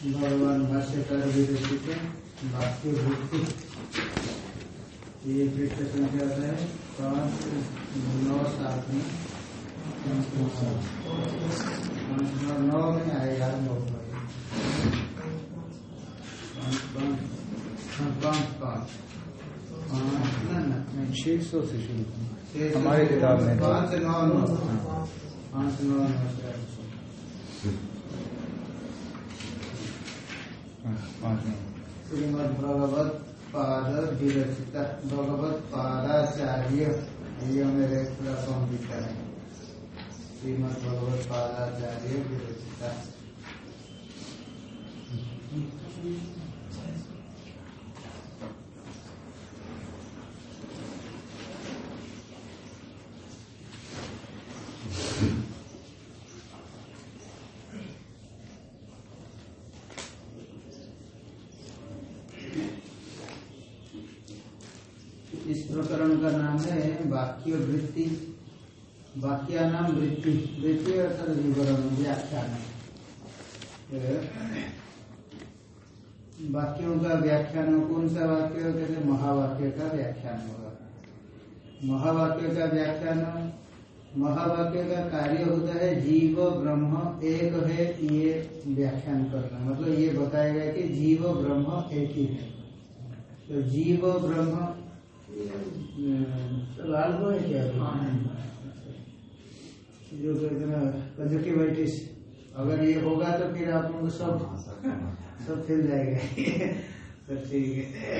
भगवान भाष्यकार वाक्य वृत्ति ये पृष्ठ संख्या है पाँच नौ सात में। नौ में आएगा नौ पाँच पाँच पाँच ना छह सौ से शुरू हमारी किताब में पाँच नौ नौ पाँच नौ नौ। हाँ, श्रीमद भगवत पाद विरचित भगवत पादाचार्य ये मेरे पूरा संहिता है श्रीमद भगवत पादाचार्य विरचित इस प्रकरण का नाम है वाक्य वृत्ति वाक्या नाम वृत्ति वृत्ति अर्थात विवरण, व्याख्यान। वाक्यों का व्याख्यान, कौन सा वाक्य? कहते महावाक्य का व्याख्यान होगा। महावाक्य का व्याख्यान, महावाक्य का कार्य होता है जीव, ब्रह्म, एक है ये व्याख्यान करना। मतलब ये बताएगा कि जीव, ब्रह्म, एक ही है। तो जीव, ब्रह्म लाल को है क्या? जो कंजक्टिवाइटिस अगर ये होगा तो फिर आप लोग सब सब फैल जाएगा। सब ठीक है।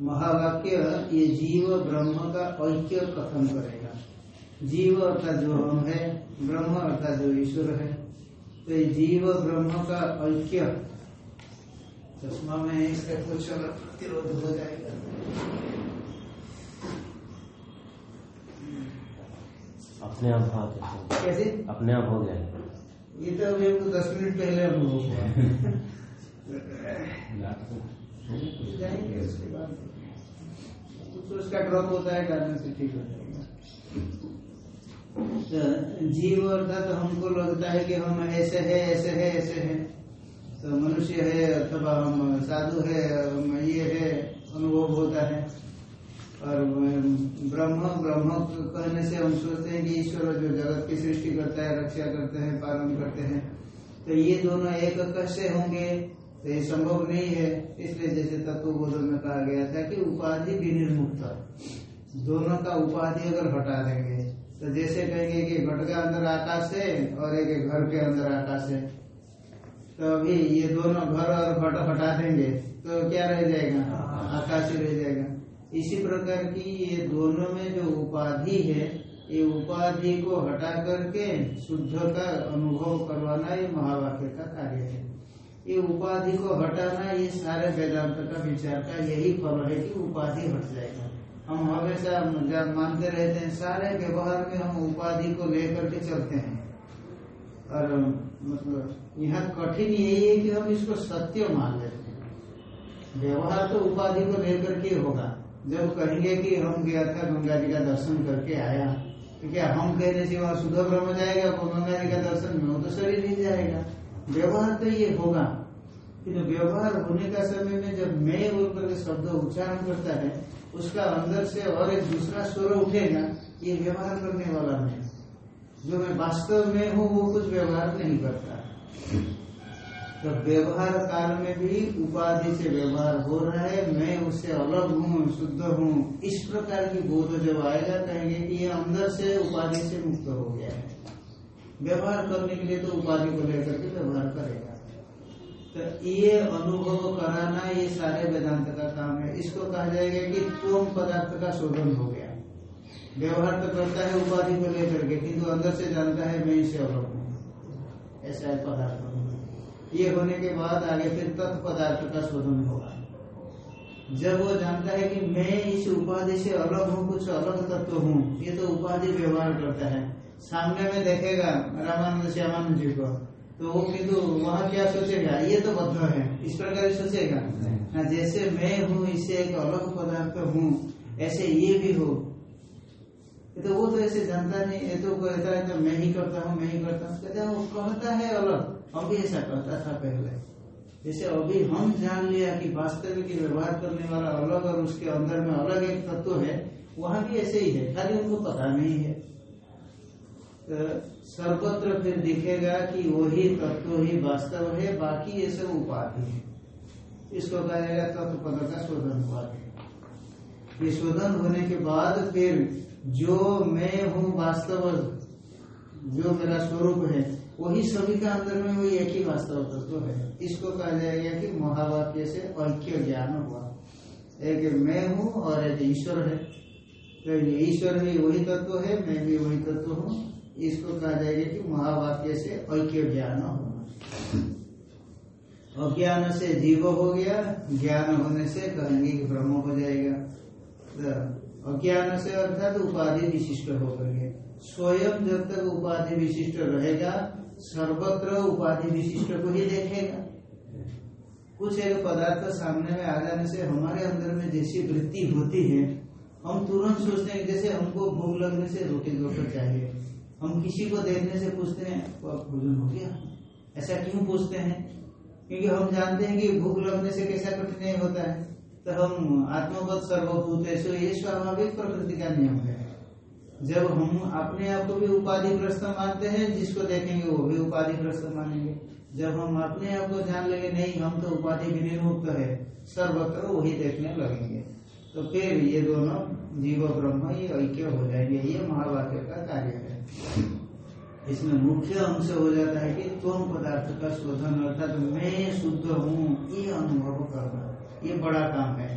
महावाक्य, ये जीव ब्रह्म का ऐक्य कथन करेगा। जीव अर्थात जो हम है, ब्रह्म अर्थात जो ईश्वर है। तो ये जीव ब्रह्म का ऐक्य। चश्मा में इसका कुछ प्रतिरोध हो जाएगा। अपने आप हाथ कैसे? अपने आप हो गया। ये तो अभी हमको दस मिनट पहले अनुभव हुआ। जाएँगे उसके बाद। कुछ उसका ड्रॉप होता है से ठीक हो जाएगा। तो जीव अर्थात तो हमको लगता है कि हम ऐसे है ऐसे है ऐसे है। तो मनुष्य है अथवा हम साधु है हम ये है अनुभव होता है। और ब्रह्म ब्रह्म कहने से हम सोचते हैं कि ईश्वर जो जगत की सृष्टि करता है, रक्षा करते हैं, पालन करते हैं तो ये दोनों एक कैसे होंगे तो ये संभव नहीं है। इसलिए जैसे तत्वबोध में कहा गया था कि उपाधि विनिर्मुक्त, दोनों का उपाधि अगर हटा देंगे तो जैसे कहेंगे कि घट के अंदर आकाश है और एक घर के अंदर आकाश है तो अभी ये दोनों घर और घट हटा देंगे तो क्या रह जाएगा? आकाश रह जाएगा। इसी प्रकार की ये दोनों में जो उपाधि है, ये उपाधि को हटा करके शुद्ध का अनुभव करवाना ये महावाक्य का कार्य है। ये उपाधि को हटाना ये सारे वेदांत का विचार का यही फल है कि उपाधि हट जाएगा। हम हमेशा जब मानते रहते हैं, सारे व्यवहार में हम उपाधि को लेकर के चलते हैं। और मतलब यहाँ कठिन यही है कि हम इसको सत्य मान लेते हैं। व्यवहार तो उपाधि को लेकर के होगा। जब कहेंगे कि हम गया था, गंगा जी का दर्शन करके आया तो क्या हम कहने से वहाँ शुद्ध ब्रह्म जाएगा? वो गंगा जी का दर्शन में तो शरीर ही जाएगा। व्यवहार तो ये होगा किंतु व्यवहार होने का समय में जब मैं बोल करके शब्द उच्चारण करता है, उसका अंदर से और एक दूसरा स्वर उठेगा, ये व्यवहार करने वाला मैं। जो मैं वास्तव में हूँ, वो कुछ व्यवहार नहीं करता। तो व्यवहार काल में भी उपाधि से व्यवहार हो रहा है, मैं उससे अलग हूँ, शुद्ध हूँ। इस प्रकार की बोध जब आएगा, कहेंगे कि ये अंदर से उपाधि से मुक्त हो गया है। व्यवहार करने के लिए तो उपाधि को लेकर के व्यवहार करेगा। तो ये अनुभव कराना, ये सारे वेदांत का काम है। इसको कहा जाएगा कि तुम पदार्थ का शोधन हो गया। व्यवहार तो करता है, उपाधि को लेकर के, किंतु अंदर से जानता है, मैं इसे अलग हूँ। ऐसा है पदार्थ। ये होने के बाद आगे फिर तत्पदार्थ का शोधन होगा। जब वो जानता है कि मैं इस उपाधि से अलग हूँ कुछ अलग तत्व हूँ ये तो उपाधि व्यवहार करता है। सामने में देखेगा रामानंद श्यामानंद जी को। तो वो किंतु वहाँ क्या सोचेगा? ये तो बद्ध है। इस प्रकार सोचेगा। हाँ, जैसे मैं हूँ इससे एक अलग पदार्थ हूँ ऐसे ये भी हो। तो वो तो ऐसे जानता नहीं ये तो कहता है तो मैं ही करता हूँ मैं ही करता हूँ। कहते हैं वो कहता है अलग। हम भी ऐसा कहता था पहले जैसे अभी हम जान लिया कि वास्तविक व्यवहार करने वाला अलग और उसके अंदर में अलग एक तत्व है, वहाँ भी ऐसे ही है, खाली उनको पता नहीं है। तो सर्वत्र फिर दिखेगा कि वही तत्व ही वास्तव है, बाकी ये सब उपाधि है। इसको कहा जाएगा तत्व पद का शोधन उपाधि। ये शोधन होने के बाद फिर जो मैं हूँ वास्तव, जो मेरा स्वरूप है वही सभी का अंदर में वही एक ही वास्तव तत्व है। इसको कहा जाएगा कि महावाक्य से ऐक्य ज्ञान हुआ। एक मैं हूँ और एक ईश्वर है। तो ईश्वर भी वही तत्व है, मैं भी वही तत्व हूँ। इसको कहा जाएगा कि महावाक्य से ऐक्य ज्ञान हुआ। अज्ञान से जीव हो गया, ज्ञान होने से कहेंगे कि ब्रह्म हो जाएगा। तो अज्ञान से अर्थात उपाधि विशिष्ट होकर स्वयं जब तक उपाधि विशिष्ट रहेगा सर्वत्र उपाधि विशिष्ट को ही देखेगा। कुछ एक पदार्थ सामने में आ जाने से हमारे अंदर में जैसी वृत्ति होती है, हम तुरंत सोचते हैं जैसे हमको भूख लगने से रोटी दोपहर चाहिए। हम किसी को देखने से पूछते हैं भोजन हो गया? ऐसा क्यों पूछते हैं? क्योंकि हम जानते हैं कि भूख लगने से कैसा कठिनाई होता है। तो हम आत्मवत सर्वभूत ऐसे ये स्वाभाविक प्रकृति का नियम है। जब हम अपने आप को भी उपाधि ग्रस्त मानते हैं, जिसको देखेंगे वो भी उपाधि ग्रस्त मानेंगे। जब हम अपने आप को जान लेंगे, नहीं, हम तो उपाधि विनिर्मुक्त है, सर्वत्र वही देखने लगेंगे। तो फिर ये दोनों जीव ब्रह्म, ये ऐक्य हो जाएँगे, ये महावाक्य का कार्य है। इसमें मुख्य अंश हो जाता है कि तुम पदार्थ का शोधन, अर्थात मैं शुद्ध हूँ, ये अनुभव करना, ये बड़ा काम है।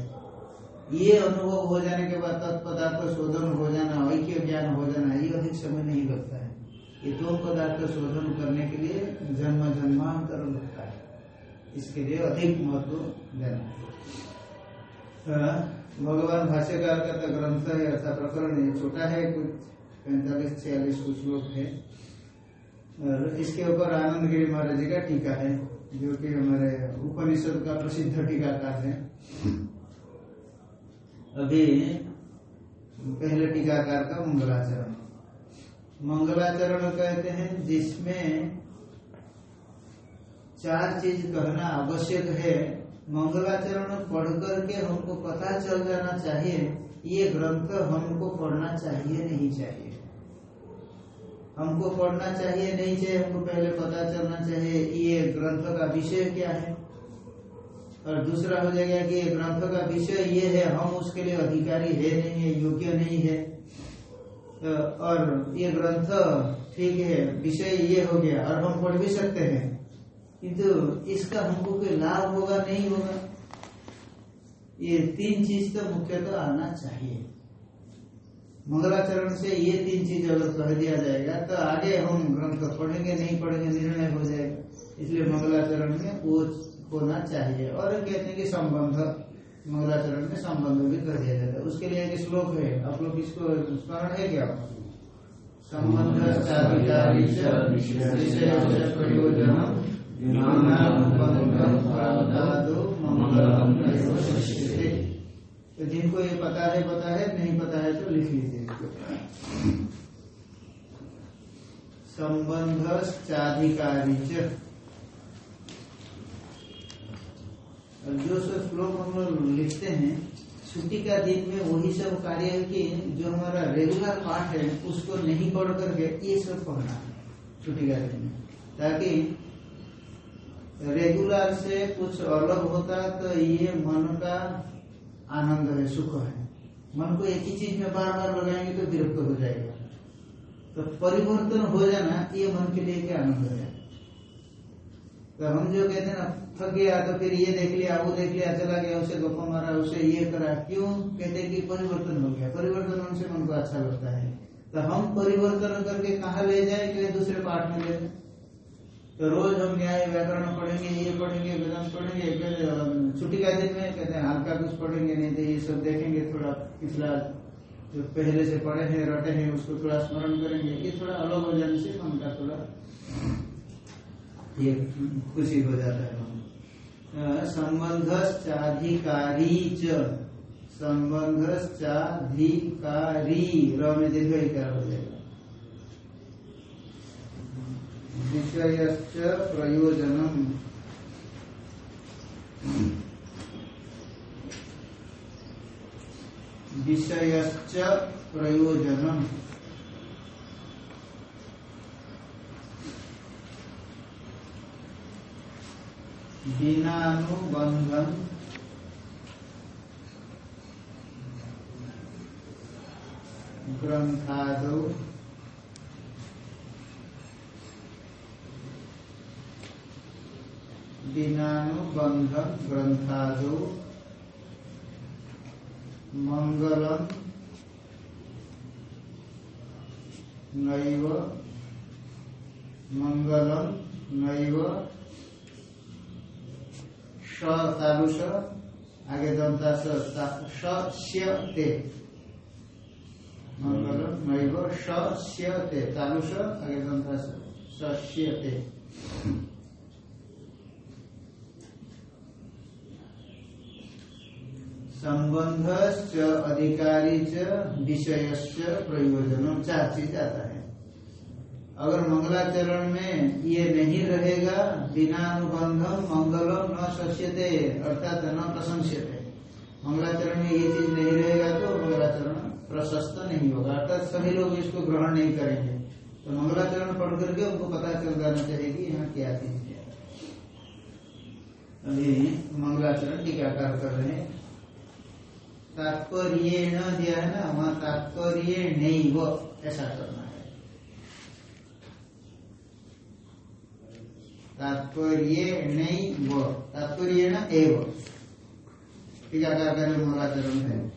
ये अनुभव हो जाने के बाद तत्पदार्थ शोधन हो जाना, ऐक्य ज्ञान हो जाना, ये अधिक समय नहीं लगता है। ये दो पदार्थ शोधन करने के लिए जन्म जन्मांतर लगता है। इसके लिए अधिक महत्व देना भगवान भाष्यकार का तो ग्रंथ है, अर्थात प्रकरण ये छोटा है, कुछ पैंतालीस, छियालीस कुछ लोग है। और इसके ऊपर आनंद गिरी महाराज जी का टीका है, जो कि हमारे उपनिषद का प्रसिद्ध टीकाकार है। अभी पहले टीकाकार का मंगलाचरण। मंगलाचरण कहते हैं, जिसमें चार चीज़ कहना आवश्यक है। मंगलाचरण पढ़ करके हमको पता चल जाना चाहिए, ये ग्रंथ हमको पढ़ना चाहिए, नहीं चाहिए। हमको पढ़ना चाहिए, नहीं चाहिए, हमको पहले पता चलना चाहिए, ये ग्रंथ का विषय क्या है? और दूसरा हो जाएगा कि ग्रंथ का विषय ये है, हम उसके लिए अधिकारी है नहीं है, योग्य नहीं है। तो और ये ग्रंथ, ठीक है, विषय ये हो गया, और हम पढ़ भी सकते हैं। किंतु इसका हमको कोई लाभ होगा, नहीं होगा। ये तीन चीज़ तो मुख्यतः आना चाहिए। मंगलाचरण से ये तीन चीज़ अगर कह दिया जाएगा तो आगे हम ग्रंथ पढ़ेंगे, नहीं पढ़ेंगे, निर्णय हो जाएगा। इसलिए मंगलाचरण में वो होना चाहिए। और कहते हैं कि संबंध, मंगलाचरण में संबंध भी कर दिया जाता है। उसके लिए एक श्लोक है। आप लोग इसको स्मरण है क्या? संबंध तो जिनको ये पता है पता है, नहीं पता है तो लिख लीजिए। संबंध चाधिकारी जो सब श्लोक हम लोग लिखते हैं छुट्टी का दिन में वही सब कार्य है कि जो हमारा रेगुलर पाठ है, उसको नहीं पढ़ करके ये सब पढ़ना है छुट्टी का दिन में। ताकि रेगुलर से कुछ अलग होता तो ये मन का आनंद है, सुख है। मन को एक ही चीज़ में बार बार लगाएँगे तो विरक्त हो जाएगा। तो परिवर्तन हो जाना, ये मन के लिए क्या आनंद है। तो हम जो कहते हैं ना, थक गया तो फिर ये देख लिया, वो देख लिया, चला गया, उसे गप्पा मारा, उसे ये करा, क्यों? कहते हैं कि परिवर्तन हो गया। परिवर्तन होने से मन को अच्छा लगता है। तो हम परिवर्तन करके कहा ले जाए कि दूसरे पाठ में ले तो रोज हम न्याय व्याकरण पढ़ेंगे, ये पढ़ेंगे, वेदांत पढ़ेंगे छुट्टी का दिन में कहते हैं, हल्का कुछ पढ़ेंगे, नहीं तो ये सब देखेंगे, थोड़ा पिछला जो पहले से पढ़े हैं, रटे हैं, उसको थोड़ा स्मरण करेंगे, ये थोड़ा अलग हो जाने से मन का थोड़ा ये खुशी हो जाता है। संबंध चाधिकारी संबंधाधिकारी र में दीर्घ इकार हो जाएगा। विषयश्च प्रयोजनम। विषयश्च प्रयोजनम। बिनानुबंधन ग्रंथादो। बिनानुबंधन ग्रंथादो। मंगलम। नैव। मंगलम। नैव। स तालुष आगे दंता मंगलम नैव तालुष आगे दंता सस्यते संबंध अधिकारी च विषयश्च प्रयोजन चार चीज़ आता है अगर मंगलाचरण में ये नहीं रहेगा बिना अनुबंधम मंगलम न सस्यते अर्थात न प्रशंस्यते। मंगलाचरण में ये चीज़ नहीं रहेगा तो मंगलाचरण प्रशस्त नहीं होगा। अर्थात सभी लोग इसको ग्रहण नहीं करेंगे। तो मंगलाचरण पढ़ करके उनको पता चल जाना चाहिए कि यहाँ क्या चीज़ है। अभी मंगलाचरण टीकाकार कर रहे हैं? तात्पर्य न दिया है ना, वहाँ तात्पर्य नहीं वो ऐसा करना है तात्पर्य नहीं वो। तात्पर्य न एव। टीकाकार करे मंगलाचरण है।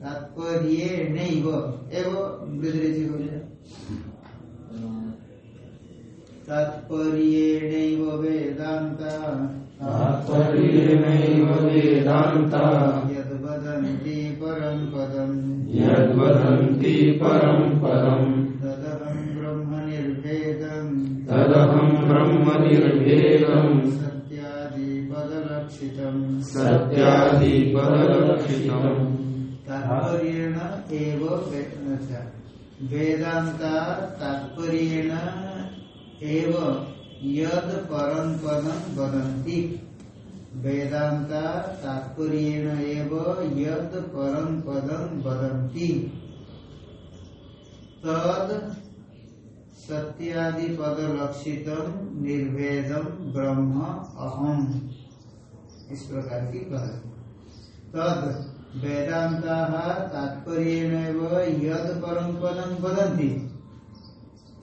तात्पर्य नहीं वो। एव हो जाए तात्पर्य नहीं वो वेदांता। वेदान्ता यद वदन्ति परम पदम। यद्वदन्ति परम् पदम्। निर्भेदम् तदहं ब्रह्म निर्भेदम् सत्यादिपदलक्षितम्। सत्यादिपदलक्षितम्। तात्पर्येण एव वेदांता तात्पर्येण एव यद परम पदम वदन्ति वेदांता तात्पर्येण एव यद परम पदम वदन्ति। तद सत्यादि पद लक्षितम निर्भेदम ब्रह्म अहम। इस प्रकार की कह तद वेदांता तात्पर्येण यद परम पदम वदन्ति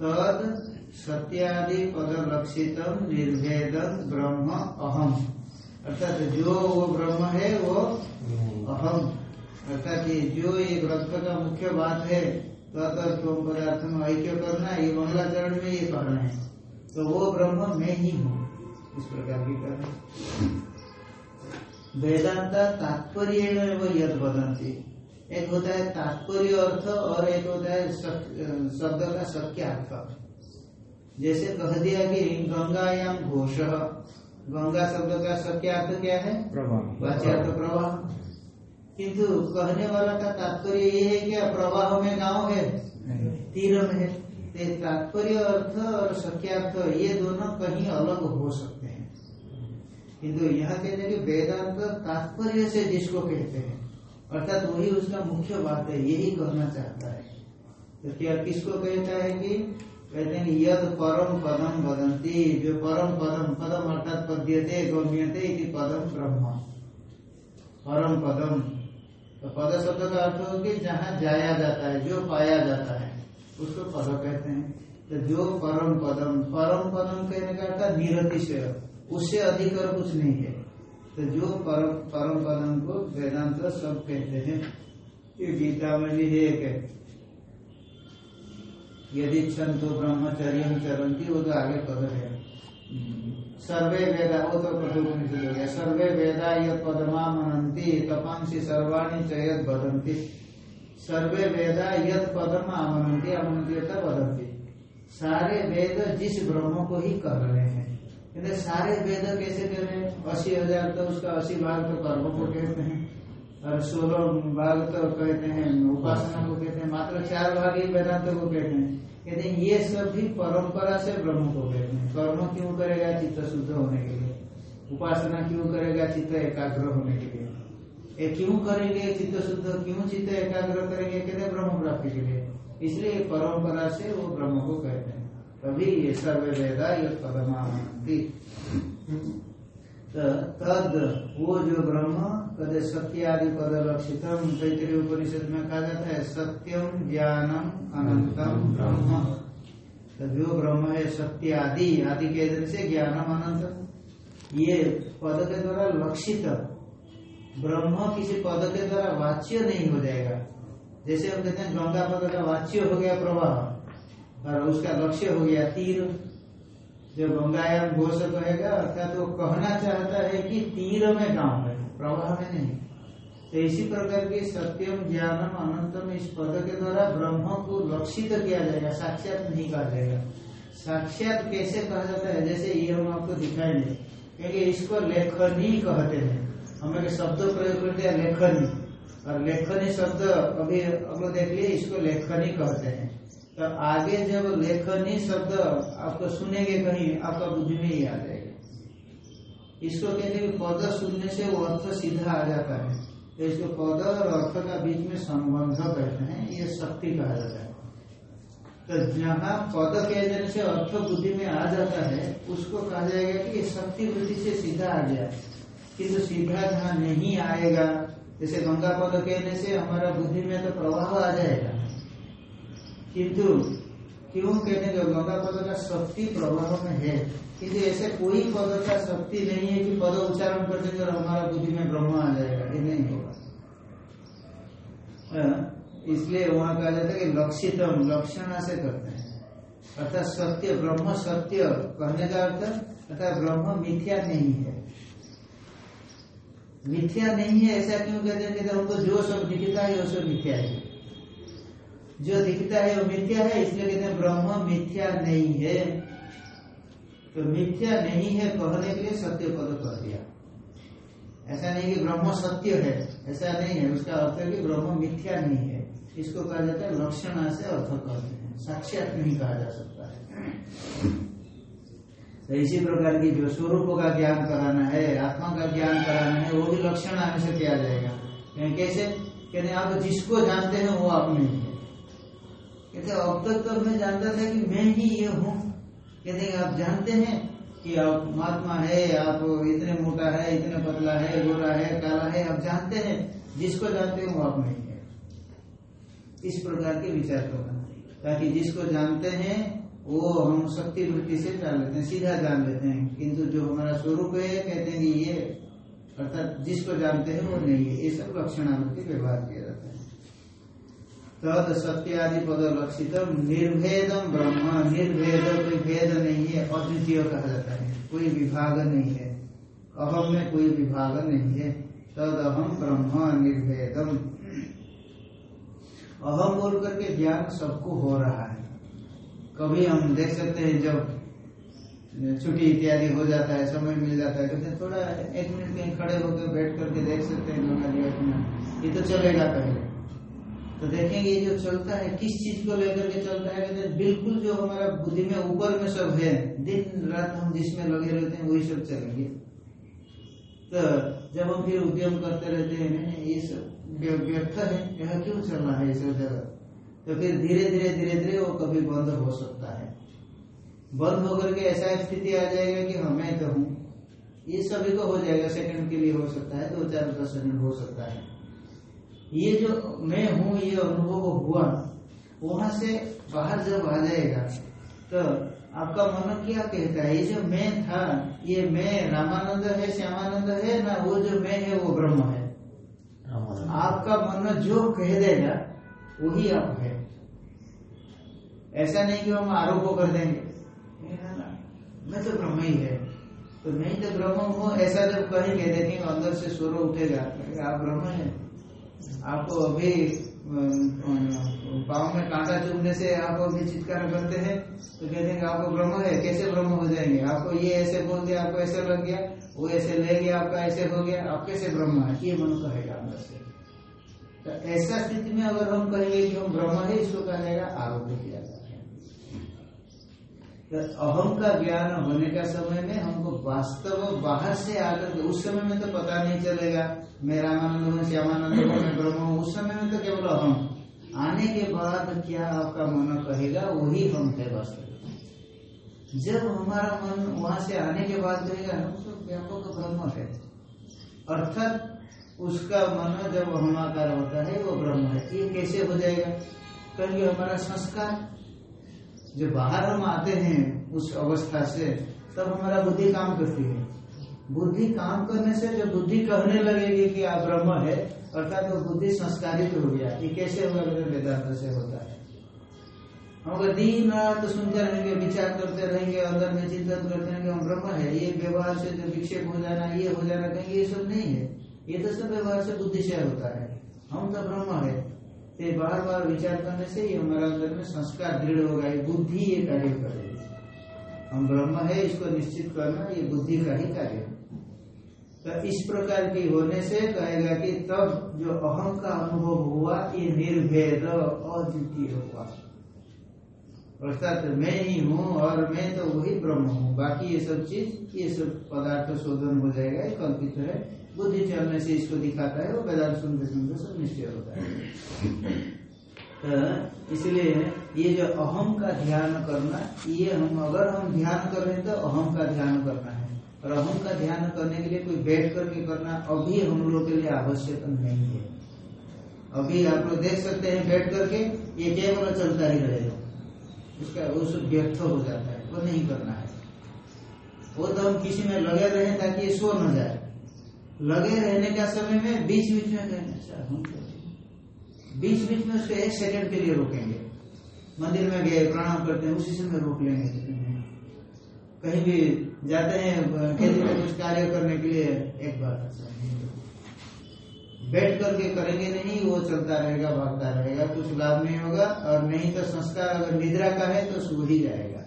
तद सत्यादि पद लक्षितम निर्भेदम ब्रह्म अहम। अर्थात जो वो ब्रह्म है वो अहम। अर्थात जो ये ग्रंथ का मुख्य बात है तत्व पदार्थ में ऐक्य करना ये मंगलाचरण में ये कहना है। तो वो ब्रह्म मैं ही हूँ इस प्रकार की कहना वेदांत तात्पर्य वो यद बदंती एक होता है तात्पर्य अर्थ और एक होता है शब्द का सत्य अर्थ जैसे कह दिया कि गंगायाम घोष गंगा शब्द का सत्य अर्थ क्या है? प्रभाव वाच्यार्थ प्रवाह। किंतु कहने वाला का तात्पर्य ये है क्या प्रवाह में गाँव है तीर में है ते तात्पर्य अर्थ और सत्यार्थ ये दोनों कहीं अलग हो सकते हैं। किंतु यहाँ कहते हैं कि वेदांत तात्पर्य से जिसको कहते हैं अर्थात वही उसका मुख्य बात है यही कहना चाहता है। तो क्या किसको कहता है कि कहते हैं यद परम पदम वदंती जो परम पदम पदम अर्थात पद्यते गम्यते पदम ब्रह्म। परम पदम तो पद शब्द का अर्थ हो कि जहाँ जाया जाता है, जो पाया जाता है, उसको पद कहते हैं। तो जो परम पदम परम पदम कहने का अर्थ निरतिशय उससे अधिक और कुछ नहीं है। तो जो परम परम पदम को वेदांत सब कहते हैं। ये गीता में भी एक है। यदि छंतो ब्रह्मचर्य चरण की वो तो आगे पद है। सर्वे वेदा वो तो सर्वे वेदा यद पदमा मनंती तपांसी सर्वाणी च यद वदंती सर्वे वेदा यद पदमा मनंती अमनती अर्थात वदंती सारे वेद जिस ब्रह्म को ही कर रहे हैं। कहते सारे वेद कैसे कह रहे हैं? अस्सी हज़ार तो उसका अस्सी भाग तो कर्म को कहते हैं। और सोलह भाग तो कहते हैं, उपासना को कहते हैं। मात्र चार भाग ही वेदांत को कहते हैं। कहते हैं, ये सब भी परंपरा से ब्रह्म को कहते हैं। कर्म क्यों करेगा चित्त शुद्ध होने के लिए? उपासना क्यों करेगा चित्त एकाग्र होने के लिए? ये क्यों करेंगे चित्त शुद्ध? क्यों चित्त एकाग्र करेंगे? कहते ब्रह्म प्राप्ति के लिए। इसलिए परंपरा से वो ब्रह्म को कहते हैं। तभी ये सर्व वेदा ये तद वो जो ब्रह्म कद सत्य आदि पद लक्षित तैतरीय उपनिषद में कहा जाता है सत्यम ज्ञानम अनंतम ब्रह्म। तो जो ब्रह्म है सत्य आदि आदि के दिन से ज्ञानम अनंत ये पद के द्वारा लक्षित, ब्रह्म किसी पद के द्वारा वाच्य नहीं हो जाएगा। जैसे हम कहते हैं, गंगा पद का वाच्य हो गया प्रवाह, और उसका लक्ष्य हो गया तीर। जो गंगायाम घोष कहेगा, अर्थात वो कहना चाहता है कि तीर में गाँव है, प्रवाह में नहीं। तो इसी प्रकार की सत्यम, ज्ञानम, अनंतम इस पद के द्वारा ब्रह्म को लक्षित किया जाएगा, साक्षात नहीं कहा जाएगा। साक्षात कैसे कहा जाता है? जैसे ये हम आपको दिखाएँगे। क्योंकि इसको लेखनी कहते हैं। हमें शब्द प्रयोग करते हैं लेखनी। और लेखनी शब्द अभी हम लोग देख लिए, इसको लेखनी कहते हैं। तो आगे जब लेखनी शब्द आपको सुनेंगे कहीं, आपका बुद्धि में ही आ जाएगा। इसको कहते हैं पद सुनने से वो अर्थ सीधा आ जाता है। तो इसको पद और अर्थ का बीच में संबंध कहते हैं, ये शक्ति कहा जाता है। तो जहाँ पद कह देने से अर्थ बुद्धि में आ जाता है, उसको कहा जाएगा कि ये शक्ति बुद्धि से सीधा आ गया। किंतु सीधा जहाँ नहीं आएगा, जैसे गंगा पद कहने से हमारा बुद्धि में तो प्रवाह आ जाएगा। किंतु क्यों कहने का गंगा पद का शक्ति प्रभाव में है? किंतु ऐसे कोई पद का शक्ति नहीं है कि पद उच्चारण कर और हमारा बुद्धि में ब्रह्म आ जाएगा। ये नहीं होगा। इसलिए वहाँ कहा जाता है कि लक्षितम, लक्षणा से करते हैं। अर्थात सत्य, ब्रह्म सत्य कहने का अर्थ, अर्थात ब्रह्म मिथ्या नहीं है। मिथ्या नहीं है ऐसा क्यों कहते हैं कि हमको जो सब दिखता है वो सब मिथ्या है। जो दिखता है वो मिथ्या है, इसलिए कहते हैं ब्रह्म मिथ्या नहीं है। तो मिथ्या नहीं है कहने के लिए सत्य पद कह दिया। ऐसा नहीं कि ब्रह्म सत्य है, ऐसा नहीं है। उसका अर्थ है कि ब्रह्म मिथ्या नहीं है। इसको कहा जाता है लक्षण से अर्थ कहते हैं। साक्षात नहीं कहा जा सकता है। तो इसी प्रकार की जो स्वरूप का ज्ञान कराना है, आत्मा का ज्ञान कराना है, वो भी लक्षण से किया जाएगा? कैसे? कहते आप जिसको जानते हैं वो आप नहीं है। कहते, अब तक तो मैं जानता था कि मैं ही ये हूँ। कहते, आप जानते हैं कि आप महात्मा है, आप इतने मोटा है, इतने पतला है, गोरा है, काला है, आप जानते हैं। जिसको जानते हैं आप नहीं है। इस प्रकार के विचार करना ताकि जिसको जानते हैं, वो हम शक्ति वृत्ति से जान लेते हैं, सीधा जान लेते हैं। किंतु जो हमारा स्वरूप है, कहते हैं कि ये, अर्थात जिसको जानते हैं वो नहीं है। ये सब लक्षणावृत्ति व्यवहार किया जाता है। तद सत्यादि पद लक्षित निर्भेदम ब्रह्म, निर्भेद कोई भेद नहीं है, अद्वितीय कहा जाता है। कोई विभाग नहीं है। अहम में कोई विभाग नहीं है। तद अहम ब्रह्म निर्भेदम अहम बोल करके ज्ञान सबको हो रहा है। कभी हम देख सकते हैं जब छुट्टी इत्यादि हो जाता है, समय मिल जाता है, कहते थोड़ा एक मिनट कहीं खड़े होकर बैठ करके देख सकते हैं अपना। ये तो चलेगा पहले। तो देखेंगे ये जो चलता है, किस चीज़ को लेकर के चलता है, कहते बिल्कुल जो हमारा बुद्धि में ऊपर में सब है, दिन रात हम जिसमें लगे रहते हैं, वही सब चलेंगे। तो जब हम फिर उद्यम करते रहते हैं, नहीं ये सब व्यर्थ है, यह क्यों चल रहा है, ये सब जगह? तो फिर धीरे धीरे धीरे धीरे वो कभी बंद हो सकता है। बंद होकर के ऐसा स्थिति आ जाएगा कि हमें तो हूँ ये सभी को हो जाएगा, सेकंड के लिए हो सकता है, दो चार दस सेकंड हो सकता है। ये जो मैं हूँ ये अनुभव हुआ वहाँ से बाहर जब आ जाएगा तो आपका मन क्या कहता है? ये जो मैं था ये मैं रामानंद है श्यामानंद है ना वो जो मैं है वो ब्रह्म है? आपका मन जो कह देगा वही आप है। ऐसा नहीं कि हम आरोप कर देंगे। मैं तो ब्रह्म ही है। तो नहीं तो ब्रह्म हूँ ऐसा जब कहेंगे देखेंगे अंदर से स्वर उठेगा आप ब्रह्म है। आपको अभी पाँव में कांटा चुभने से आप अभी चित्कार करते हैं तो कहते हैं आपको ब्रह्म है, कैसे ब्रह्म हो जाएँगे? आपको ये ऐसे बोल दिया, आपको ऐसे लग गया, वो ऐसे ले गया, आपका ऐसे हो गया, आप कैसे ब्रह्म है? ये मन कहेगा अंदर से। तो ऐसा स्थिति में अगर हम कहेंगे कि हम ब्रह्म है, इसको कहा जाएगा आरोप किया तो अहम का ज्ञान होने का समय में हमको वास्तव बाहर से आकर के, उस समय में तो पता नहीं चलेगा मैं रामानंद हूँ श्यामानंद हूँ मैं ब्रह्म हूँ उस समय में तो केवल हम आने के बाद क्या आपका मन कहेगा वही हम है वास्तव जब हमारा मन वहाँ से आने के बाद कहेगा हम तो व्यापक ब्रह्म है। अर्थात उसका मन जब हमाकार होता है, वो ब्रह्म है। ये कैसे हो जाएगा क्योंकि हमारा संस्कार जो बाहर हम आते हैं, उस अवस्था से, तब हमारा बुद्धि काम करती है। बुद्धि काम करने से जब बुद्धि कहने लगेगी कि आप ब्रह्म है, अर्थात वो बुद्धि संस्कारित हो गया। ये कैसे होगा वेदांत से होता है? हम अगर दिन रात सुनते रहेंगे, विचार करते रहेंगे, अंदर में चिंतन करते रहेंगे, हम ब्रह्म है। ये व्यवहार से जो विक्षेप हो जाना, ये हो जाना, कहेंगे ये सब नहीं है। ये तो सब व्यवहार से बुद्धि से होता है। हम तो ब्रह्म है। तो बार बार विचार करने से ये हमारा अंदर में संस्कार दृढ़ होगा, ये बुद्धि ये कार्य करेगी। हम ब्रह्म है, इसको निश्चित करना, ये बुद्धि का ही कार्य तो इस प्रकार की होने से कहेगा कि तब जो अहम का अनुभव हुआ, ये निर्भेद अद्वितीय हुआ। अर्थात मैं ही हूँ और मैं तो वही ब्रह्म हूँ। बाकी ये सब चीज़, ये सब पदार्थ शोधन हो जाएगा कल्पित है। बुद्धि चलने से इसको दिखाता है, वो वेदांत सुनते सुनते सब निश्चय होता है तो इसलिए ये जो अहम का ध्यान करना, ये हम, अगर हम ध्यान कर तो अहम का ध्यान करना है का ध्यान करने के लिए कोई बैठ करके करना अभी हम लोग के लिए आवश्यक नहीं है। अभी आप लोग देख सकते हैं बैठ करके ये केवल चलता ही रहेगा। उसका सब व्यर्थ हो जाता है, वो नहीं करना है। वो तो हम किसी में लगे रहे ताकि ये सो न जाए। लगे रहने का समय में बीच बीच में कहना अच्छा हम बीच बीच में उसको एक सेकंड के लिए रोकेंगे। मंदिर में गए, प्रणाम करते हैं, उसी समय रोक लेंगे। कहीं भी जाते हैं खेती में कुछ कार्य करने के लिए एक बार। बैठ करके करेंगे नहीं, वो चलता रहेगा, भागता रहेगा, कुछ लाभ नहीं होगा, और नहीं तो संस्कार अगर निद्रा का है तो सो ही जाएगा।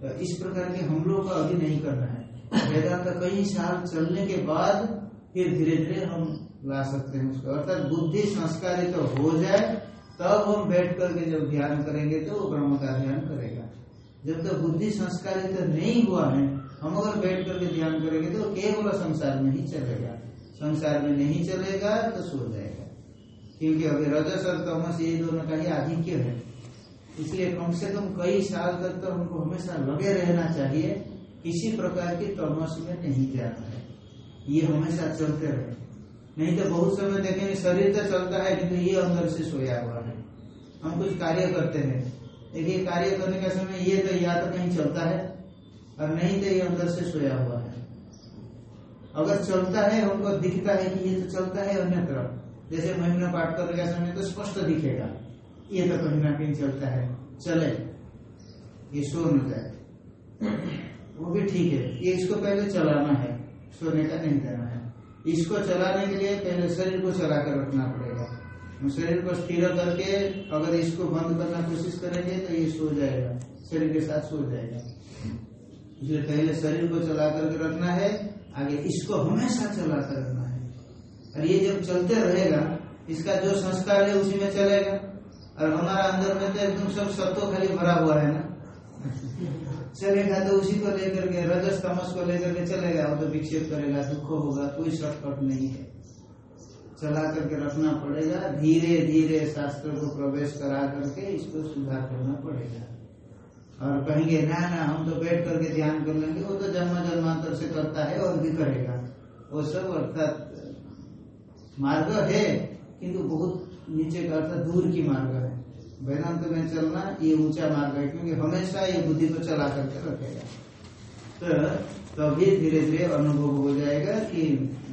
तो इस प्रकार के हम लोग का अभी नहीं करना है। वेदांत कई साल चलने के बाद फिर धीरे धीरे हम ला सकते हैं उसको। अर्थात बुद्धि संस्कारित तो हो जाए, तब हम बैठ करके जब ध्यान करेंगे तो ब्रह्म का ध्यान करेगा। जब तक तो बुद्धि संस्कारित तो नहीं हुआ है, हम अगर बैठ करके ध्यान करेंगे तो केवल संसार में ही चलेगा। संसार में नहीं चलेगा तो सो जाएगा। क्योंकि अभी रजस और तमस, ये दोनों का ही आधिक्य है। इसलिए कम से कम कई साल तक तो हमको हमेशा लगे रहना चाहिए, किसी प्रकार की तमस में नहीं जाना है। ये हमेशा चलते रहे। नहीं तो बहुत समय देखेंगे, शरीर तो चलता है लेकिन ये अंदर से सोया हुआ है। हम कुछ कार्य करते हैं देखिए, कार्य करने का समय ये तो या तो कहीं चलता है, और नहीं तो ये अंदर से सोया हुआ है। अगर चलता है हमको दिखता है कि ये तो चलता है अन्य तरफ़। जैसे महिमा पाठ करने का समय तो स्पष्ट दिखेगा, ये तो कहीं ना कहीं चलता है, चले, ये सो न जाए। वो भी ठीक है, ये इसको पहले चलाना है, सोने का नहीं देना है। इसको चलाने के लिए पहले शरीर को चला कर रखना पड़ेगा। शरीर को स्थिर करके अगर इसको बंद करना कोशिश करेंगे तो ये सो जाएगा, शरीर के साथ सो जाएगा। इसलिए पहले शरीर को चला करके रखना है, आगे इसको हमेशा चलाते रहना है। और ये जब चलते रहेगा, इसका जो संस्कार है उसी में चलेगा। और हमारा अंदर में तो एकदम सब सत्व खाली भरा हुआ है ना। चलेगा तो उसी को लेकर के रजस तमस को लेकर के चलेगा, वो तो विक्षेप करेगा, दुख होगा, कोई शॉर्टकट नहीं है। चला करके रखना पड़ेगा। धीरे धीरे शास्त्र को प्रवेश करा करके इसको सुधार करना पड़ेगा। और कहेंगे, ना ना, हम तो बैठ करके ध्यान कर लेंगे। वो तो जन्म, जन्मांतर से करता है और भी करेगा। वो सब अर्थात मार्ग है, किंतु बहुत नीचे का अर्थात दूर की मार्ग है। वेदांत में चलना ये ऊँचा मार्ग है, क्योंकि हमेशा ये बुद्धि को चला करके रखेगा। तो तभी धीरे धीरे अनुभव हो जाएगा कि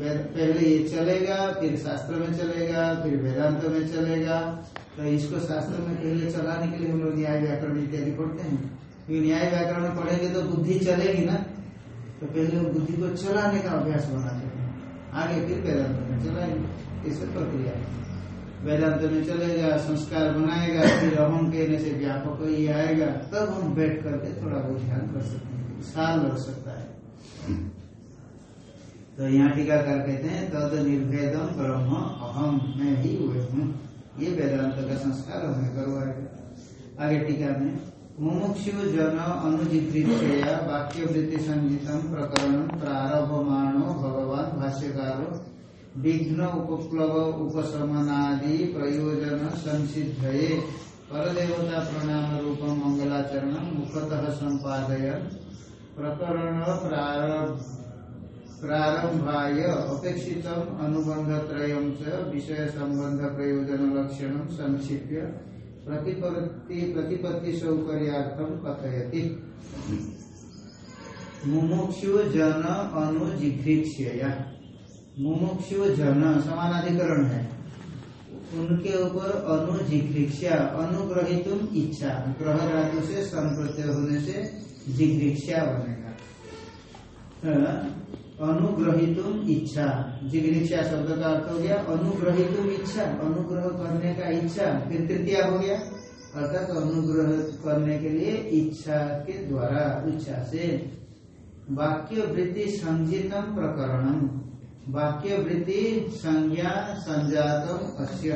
पहले ये चलेगा, फिर शास्त्र में चलेगा, फिर वेदांत में चलेगा। तो इसको शास्त्र में पहले चलाने के लिए हम लोग न्याय व्याकरण इत्यादि पढ़ते हैं। क्योंकि न्याय व्याकरण पढ़ेंगे तो बुद्धि चलेगी ना। तो पहले बुद्धि को चलाने का अभ्यास बनाते हैं। आगे फिर वेदांत में चलाएँगे। इस प्रक्रिया वेदांत में चलेगा, संस्कार बनाएगा, फिर अहम कहने से व्यापक ही आएगा, तब हम बैठ करके थोड़ा बहुत ध्यान कर सकते साल लग सकता है। तो यहाँ टीकाकार कहते हैं, तद तो निर्भेदम ब्रह्म अहम मैं ही हुए हूँ। ये वेदांत का संस्कार हमें करवाएगा आगे टीका में, मुमुक्षु जन अनुजिघ्रिया वाक्य वृत्ति संगीतम प्रकरण प्रारभमाणो भगवान भाष्यकारो विघ्न उपप्लव उपशमनादि प्रयोजन संसिद्धये। परदेवता प्रणाम रूप मंगलाचरण मुखतः संपादयन। प्रकरण प्रारंभाय अपेक्षित अनुबंध त्रयम च विषय संबंध प्रयोजन लक्षण संक्षिप्य प्रतिपत्ति प्रतिपत्ति सौकर्यार्थम कथयति। मुमुक्षु जन अनुजिघ्रिक्ष्य मुमुक्षु जन समानाधिकरण है। उनके ऊपर अनुजिघ्रिक्षा अनुग्रहितुम इच्छा ग्रह धातु से संप्रत्यय होने से जिघ्रिक्षा बनेगा। अनुग्रहितुम इच्छा जिघ्रिक्षा शब्द का अर्थ हो गया अनुग्रहितुम इच्छा, अनुग्रह करने का इच्छा, फिर तृतीया हो गया? अर्थात अनुग्रह करने के लिए इच्छा के द्वारा, इच्छा से। वाक्य वृत्ति संजितम प्रकरणम। वाक्य वृत्ति संज्ञा संजातम अस्य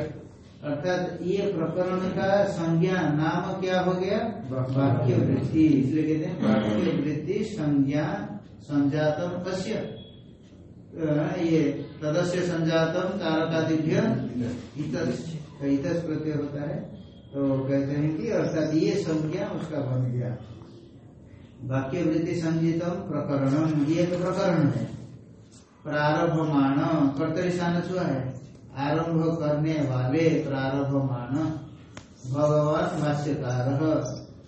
अर्थात ये प्रकरण का संज्ञा नाम क्या हो गया? वाक्य वृत्ति इसलिए कहते हैं वाक्य वृत्ति संज्ञा संजातम अस्य ये तदस्य संजातम कारकादिभ्य इतस प्रत्यय होता है। तो कहते हैं कि अर्थात ये संज्ञा उसका बन गया। वाक्य वृत्ति संजीतम प्रकरणम। ये तो प्रकरण है। प्रारभमान कर्तरिशान छुआ है? आरंभ करने वाले प्रारभमान भगवान भाष्यकार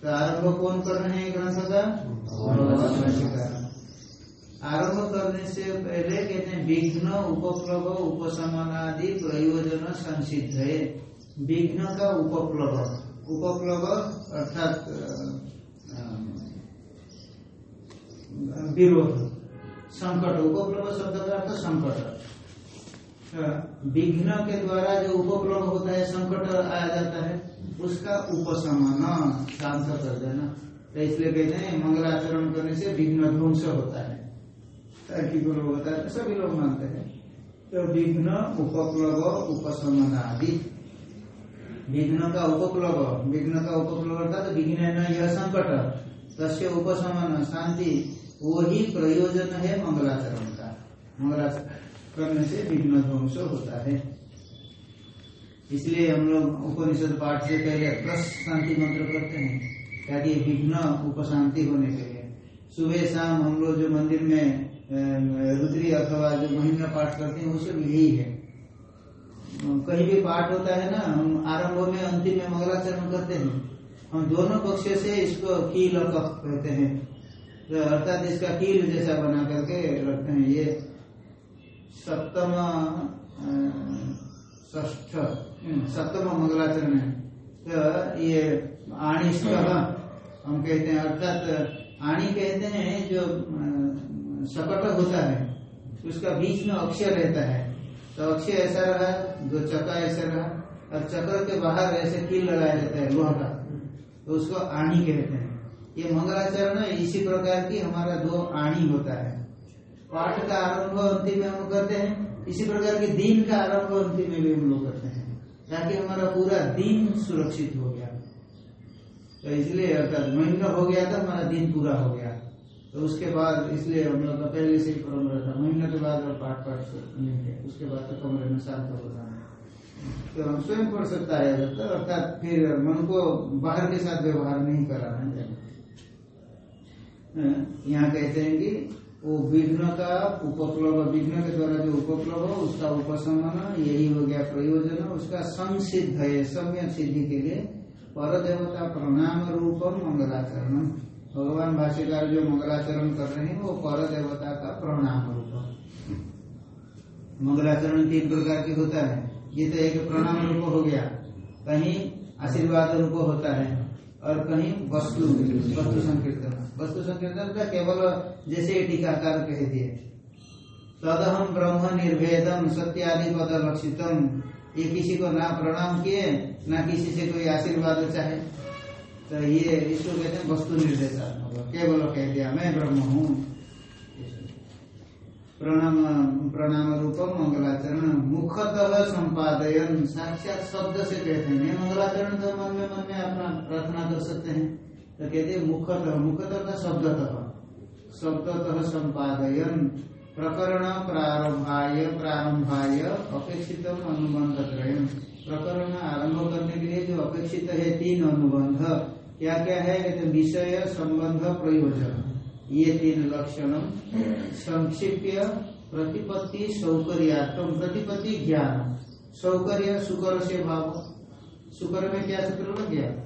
तो आरंभ कौन कर रहे हैं ग्रंथ का? भगवान भाष्यकार। आरंभ करने से पहले कहते हैं विघ्न उपप्लव उपशमनादि प्रयोजन संसिद्ध है। विघ्न का उपप्लव। उपप्लव अर्थात विरोध। संकट उपप्लव शब्द का अर्थ संकट विघ्न के द्वारा जो उपप्लव होता है, संकट आया जाता है, उसका उपशमन, शांत कर देना। तो इसलिए कहते हैं, मंगलाचरण करने से विघ्न ध्वंस होता है। ताकि गुरु होता है तो सभी लोग मानते हैं। तो विघ्न उपप्लव उपशमन आदि। विघ्न का उपप्लव विघ्न का उपप्लव अर्थात तो विघ्न न यह संकट, तस्य उपशमन, शांति। वही प्रयोजन है मंगलाचरण का। मंगलाचरण करने से विघ्न ध्वंस होता है। इसलिए हम लोग उपनिषद पाठ से पहले दस शांति मंत्र करते हैं, ताकि विघ्न, उपशांति होने के लिए। सुबह, शाम हम लोग जो मंदिर में रुद्री अथवा जो महिमा पाठ करते हैं, वो सब यही है। कहीं भी पाठ होता है ना, हम आरंभ में, अंतिम में मंगलाचरण करते हैं। हम दोनों पक्ष से इसको की और कहते हैं। तो अर्थात इसका कील जैसा बना करके रखते हैं ये सप्तम ष्ठ सप्तम मंगलाचरण है। तो ये आणिष्ट हम कहते हैं अर्थात आणी कहते हैं जो सकट होता है उसका बीच में अक्षय रहता है। तो अक्षय ऐसा रहा जो चक्का ऐसा रहा और चक्र के बाहर ऐसे कील लगाया जाता है लोहा का तो उसको आणी कहते हैं। ये मंगलाचरण इसी प्रकार की हमारा दो आणी होता है। पाठ का आरंभ अंतिम में हम करते हैं, इसी प्रकार के दिन का आरंभ अंतिम में भी हम लोग करते हैं, ताकि हमारा पूरा दिन सुरक्षित हो गया। तो इसलिए अर्थात महीना हो गया था, हमारा दिन पूरा हो गया। तो उसके बाद इसलिए हम लोग का पहले से ही परम्परा था महीने के बाद पाठ पाठ लेंगे उसके बाद तो कमरे में शांत हो है। तो हम स्वयं पढ़ सकता है अर्थात फिर मन को बाहर के साथ व्यवहार नहीं कराना चाहिए यहाँ कहते हैं कि वो विघ्न का उपप्लव, विघ्न के द्वारा जो उपप्लव हो, उसका उपशमन, यही हो गया प्रयोजन, उसका संसिद्ध है सम्यक सिद्धि के लिए पर देवता प्रणाम रूपम मंगलाचरण भगवान भाष्यकार जो मंगलाचरण कर रहे हैं, वो पर देवता का प्रणाम रूप मंगलाचरण तीन प्रकार के होता है। ये तो एक प्रणाम रूप हो गया। कहीं आशीर्वाद रूप होता है और कहीं वस्तु वस्तु संकीर्तन। वस्तु संकीर्तन का केवल जैसे टीकाकार कह दिए। तदहम ब्रह्म निर्भेदम सत्यादि पद लक्षितम ये किसी को ना प्रणाम किए, ना किसी से कोई आशीर्वाद चाहे। तो ये इसको कहते हैं वस्तु निर्देशात्मक। केवल कह दिया, मैं ब्रह्म हूँ। प्रणाम प्रणाम रूपम मंगलाचरण, मुखतः संपादयन। साक्षात शब्द से कहते हैं। मंगलाचरण तो मन में मन में अपना प्रार्थना कर सकते हैं। तो कहते मुखतः मुखतः शब्दतः। शब्दतः संपादयन। प्रकरण प्रारंभाय प्रारंभाय अपेक्षित अनुबंध त्रयम प्रकरण आरंभ करने के लिए जो अपेक्षित है, तीन अनुबंध क्या क्या है? कहते विषय, संबंध, प्रयोजन। ये तीन लक्षण। संक्षिप्य, प्रतिपत्ति, सौकर्यात्म। प्रतिपत्ति ज्ञान। सौकर्य, सुकर से भाव। सुकर में क्या सूत्र लग गया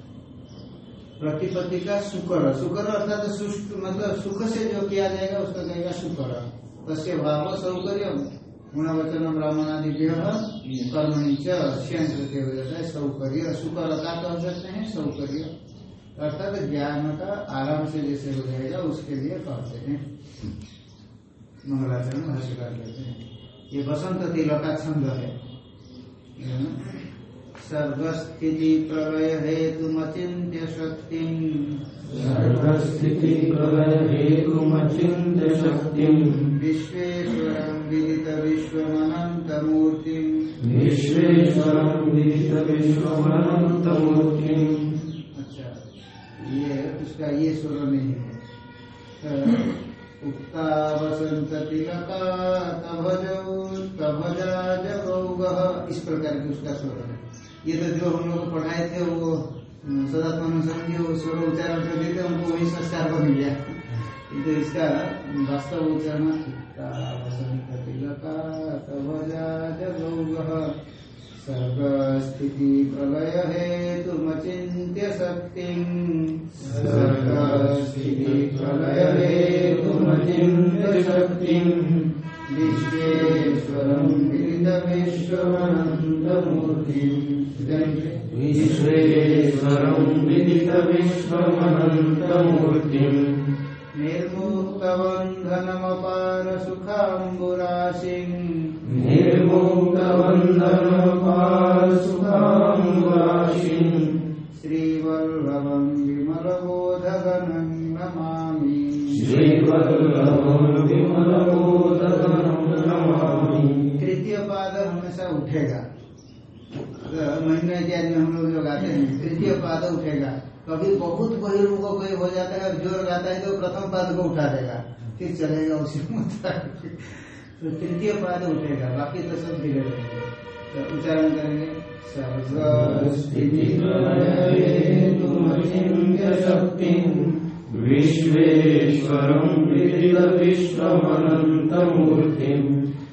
प्रतिपत्ति का सुकर सुकर अर्थात मतलब सुख से जो किया जाएगा, उसका कहेगा सुकर तस्य भाव सौकर्य गुणवचन ब्राह्मणादि कर्मणि चंद्र हो जाता है सौकर्य। सुकर का कह सकते हैं सौकर्य। अर्थात ज्ञान का आराम से जैसे हो जाएगा, उसके लिए कहते हैं। मंगलाचरण भाष्यकार कहते हैं। ये बसंत तिल का छंद है सर्वस्थिति प्रलय हेतु अचिंत्य शक्ति सर्वस्थिति प्रलय हेतुमचिन्त्य शक्तिम् विश्वेश्वर विदित मूर्ति विश्वेश्वरम् विदित विश्वमनन्तमूर्तिम् अच्छा ये उसका ये स्वर नहीं है। उक्ता वसंत तिलका तभजौ तभजा जगौगः इस प्रकार की उसका स्वर है। ये तो जो हम लोग पढ़ाए थे, वो सदात्मान समझिए वो स्वर उच्चारण कर देते हमको वही संस्कार बन गया। किंतु इसका वास्तव उच्चारण उक्ता प्रलय तिलका तभजा जगौगः सर्गस्थिति प्रलय हेतु मचिन्त्य शक्ति। सर्गस्थिति शक्तिम् विश्वेश्वरं विदितविश्वमनन्तमूर्तिम् विश्वेश्वरम् विदित विश्वमनन्तमूर्तिम् निर्मुक्तबन्धनमपार सुखाम्बुराशिम् निर्मुक्तबन्धनपारसुखाम्बुराशिम् श्रीवल्लभं विमलबोधगणं नमामि श्रीवल्लभम् विमलबोधगणम् नमामि तृतीय पाद हमेशा उठेगा। अगर महीना इत्यादि में हम लोग जो गाते हैं तृतीय पाद उठेगा। कभी बहुत बहिर्मुख कोई हो जाता है ज़ोर गाता है तो प्रथम पाद को उठा देगा। फिर चलेगा उसी तो तृतीय पाद उठेगा। बाकी तो सब धीरे रहेंगे तो उच्चारण करेंगे। शक्तिम् विश्वेश्वरम् विश्वमनन्तमूर्तिम्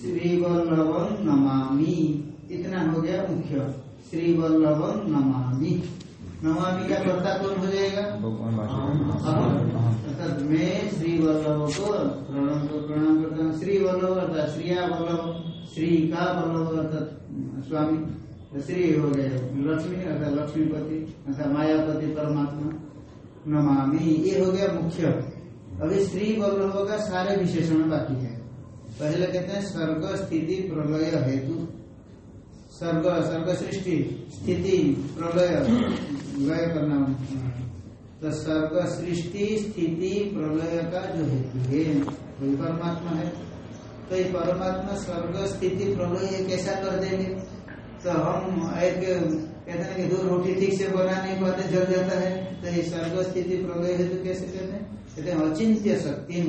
श्री वल्लभम नमामि। इतना हो गया मुख्य। श्री वल्लभम नमामि। नमामि का कर्ता कौन हो जाएगा? भगवान अहम। भाषा अर्थात मैं श्री वल्लभ को प्रणाम को प्रणाम करता हूँ। श्री वल्लभ अर्थात श्रिया वल्लभ श्री का वल्लभ अर्थात स्वामी श्री हो गए लक्ष्मी अर्थात लक्ष्मीपति अर्थात मायापति परमात्मा। नमामि। ये हो गया मुख्य। अभी श्री वल्लभ का सारे विशेषण बाकी है। पहले कहते हैं स्वर्ग स्थिति प्रलय हेतु। सर्ग सर्ग सृष्टि स्थिति प्रलय। लय करना तो सर्ग सृष्टि स्थिति प्रलय का जो हेतु है परमात्मा है। तो ये परमात्मा स्वर्ग स्थिति प्रलय कैसा कर देंगे? तो हम एक कहते हैं कि दो रोटी ठीक से बना नहीं पाते जल जाता है। तो ये सर्व स्थिति प्रलय हेतु कैसे कहते हैं? कहते हैं अचिंत्य शक्ति।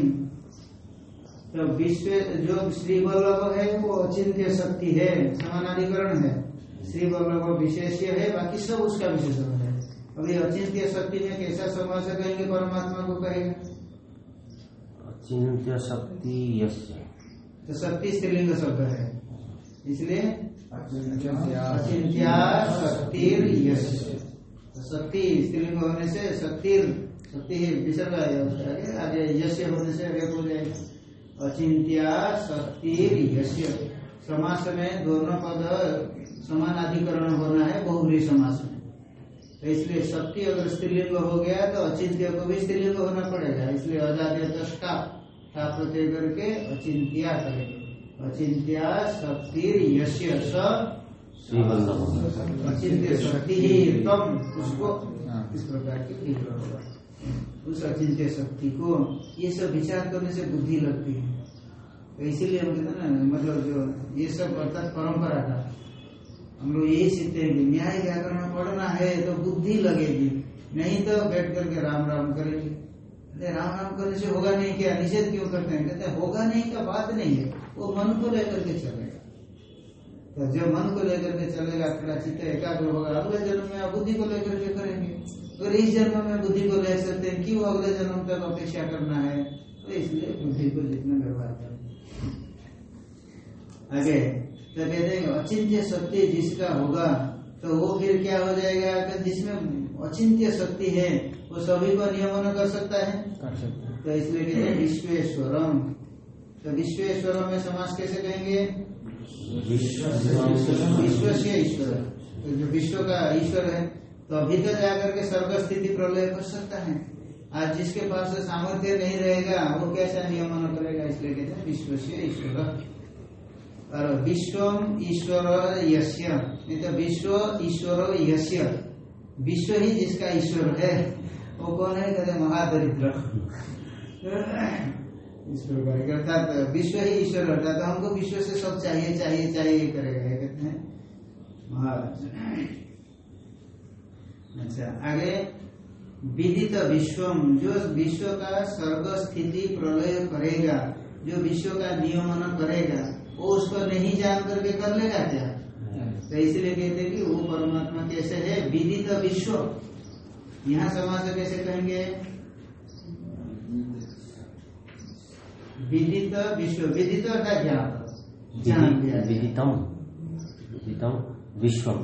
तो विश्व जो श्री वल्लभ है वो अचिंत्य शक्ति है समानाधिकरण है। श्री वल्लभ विशेष्य है बाकी सब उसका विशेषण है। अभी अचिंत्य शक्ति में कैसा समाज कहेंगे परमात्मा को कहेगा? अचिंत्य शक्ति यस्य। तो शक्ति स्त्रीलिंग शब्द है। इसलिए अचिंत्या शक्तिर यश तो शक्ति स्त्रीलिंग होने से शक्तिर शक्ति विसर्ग है उसका आगे आगे यश होने से रेप हो जाएगा। अचिंत्या शक्तिर यश समास में दोनों पद समान अधिकरण होना है बहुब्री समास में तो इसलिए शक्ति अगर स्त्रीलिंग हो गया तो अचिंत्य को भी स्त्रीलिंग होना पड़ेगा। इसलिए अजाद्य दृष्टा का प्रत्यय करके अचिंत्या करेंगे। अचिंत्या शक्ति यश्य अचिंत्य शक्ति ही तम उसको हाँ। इस प्रकार की होगा। उस अचिंत्य शक्ति को ये सब विचार करने से बुद्धि लगती है। इसीलिए हम कहते हैं ना मतलब जो ये सब अर्थात परंपरा का हम लोग यही सीखते हैं कि न्याय व्याकरण पढ़ना है तो बुद्धि लगेगी, नहीं तो बैठ करके राम राम करेंगे अरे राम राम करने से होगा नहीं क्या? निषेध क्यों करते हैं? कहते होगा नहीं का बात नहीं है। वो मन को लेकर के चलेगा। तो जब मन को लेकर के चलेगा थोड़ा चित्त एकाग्र होगा, अगले जन्म में बुद्धि को लेकर के करेंगे। अगर इस जन्म में बुद्धि को ले सकते हैं, क्यों अगले जन्म तक अपेक्षा करना है? तो इसलिए बुद्धि को जितना व्यवहार करें आगे। तो कहते हैं अचिंत्य शक्ति जिसका होगा तो वो फिर क्या हो जाएगा? कि जिसमें अचिंत्य शक्ति है वो सभी को नियमन कर सकता है? कर सकते हैं। तो इसलिए कहते हैं विश्वेश्वरम। तो विश्वेश्वरम में समाज कैसे कहेंगे? विश्व से ईश्वर। तो जो विश्व का ईश्वर है तो अभी तक जाकर के सर्व स्थिति प्रलय कर सकता है। आज जिसके पास सामर्थ्य नहीं रहेगा वो कैसा नियमन करेगा? इसलिए कहते हैं विश्व से ईश्वर। और विश्वम ईश्वर यश्य नहीं तो विश्व ईश्वर यश्य विश्व ही जिसका ईश्वर है। वो कौन है? कहते महादरिद्र। इस प्रकार के अर्थात विश्व ही ईश्वर अर्थात तो हमको विश्व से सब चाहिए चाहिए चाहिए करेगा। कहते हैं महाराज। अच्छा आगे। विदित विश्वम। जो विश्व का सर्व स्थिति प्रलय करेगा, जो विश्व का नियमन करेगा वो उसको नहीं जान करके कर लेगा क्या? तो इसलिए कहते हैं कि वो परमात्मा कैसे है? विदित विश्व। यहाँ समाज कैसे कहेंगे? विदित विश्व। विदित अर्थात ज्ञान। ज्ञान। विदितम। विदितम विश्वम।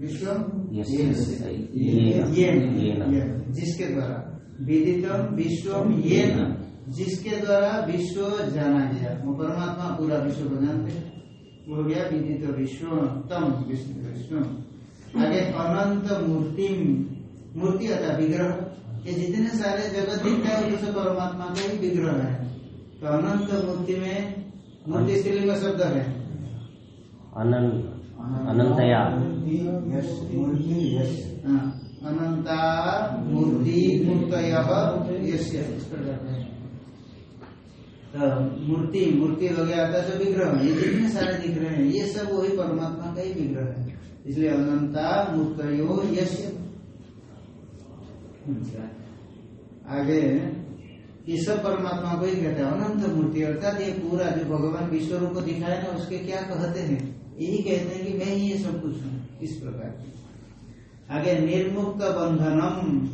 विश्व ये ये ये जिसके द्वारा? विदितम विश्वम ये न जिसके द्वारा विश्व जाना गया। वो परमात्मा पूरा विश्व को जानते हैं। वो गया विदित विश्व तम विष्णु विश्व आगे अनंत मूर्ति मूर्ति अर्थात विग्रह। ये जितने सारे जगत दिखता है वो परमात्मा का ही विग्रह है। तो अनंत मूर्ति में मूर्ति स्त्रीलिंग शब्द है। अनंत अनंतया। यश मूर्ति यश हाँ, अनंता मूर्ति मूर्तय यस्य इस प्रकार से। तो मूर्ति मूर्ति हो गया था जो विग्रह ये जितने सारे दिख रहे हैं, ये सब वही परमात्मा का ही विग्रह है। इसलिए अनंता मूर्तयो यस्य। अच्छा। आगे, ये सब परमात्मा को ही कहते हैं। अनंत मूर्ति, अर्थात ये पूरा जो भगवान विश्व रूप को दिखाया ना, उसके क्या कहते हैं? यही कहते हैं कि मैं ही ये सब कुछ हूँ, इस प्रकार की आगे, निर्मुक्त बंधनम।